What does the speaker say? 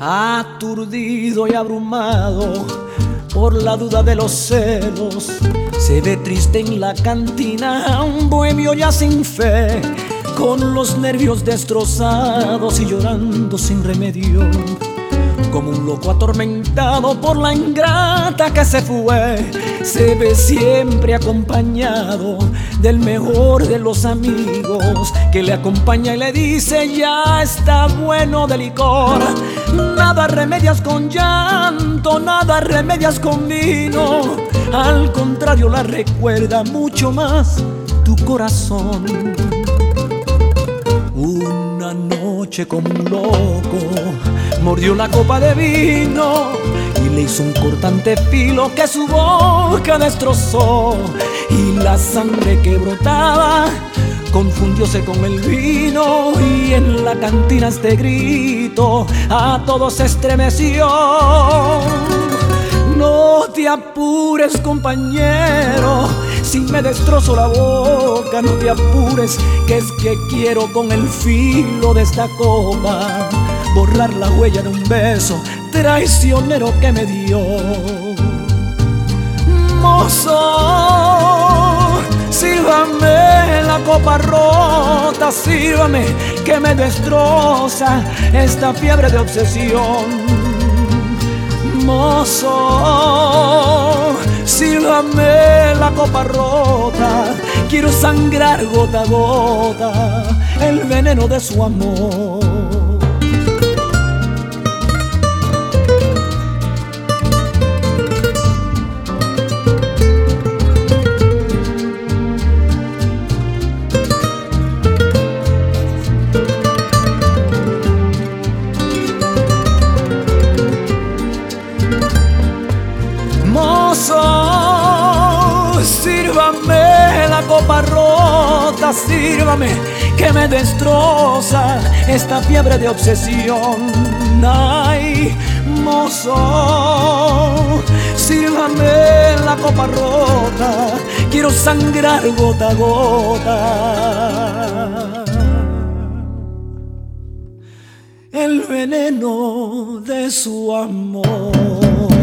aturdido y abrumado por la duda de los celos. Se ve triste en la cantina, un bohemio ya sin fe, con los nervios destrozados y llorando sin remedio como un loco atormentado por la ingrata que se fue. Se ve siempre acompañado del mejor de los amigos que le acompaña y le dice ya está bueno de licor. Nada remedias con llanto, nada remedias con vino. Al contrario la recuerda mucho más tu corazón. Una noche como un loco mordió la copa de vino y le hizo un cortante filo que su boca destrozó y la sangre que brotaba confundióse con el vino y en la cantina este grito a todos estremeció. No te apures compañero, si me destrozo la boca, no te apures, que es que quiero con el filo de esta copa borrar la huella de un beso traicionero que me dio. Mozo, sírvame la copa rota, sírvame que me destroza esta fiebre de obsesión. Mozo, sírvame la copa rota, quiero sangrar gota a gota el veneno de su amor. Sírvame la copa rota, sírvame que me destroza esta fiebre de obsesión. Ay, mozo, sírvame la copa rota, quiero sangrar gota a gota. El veneno de su amor.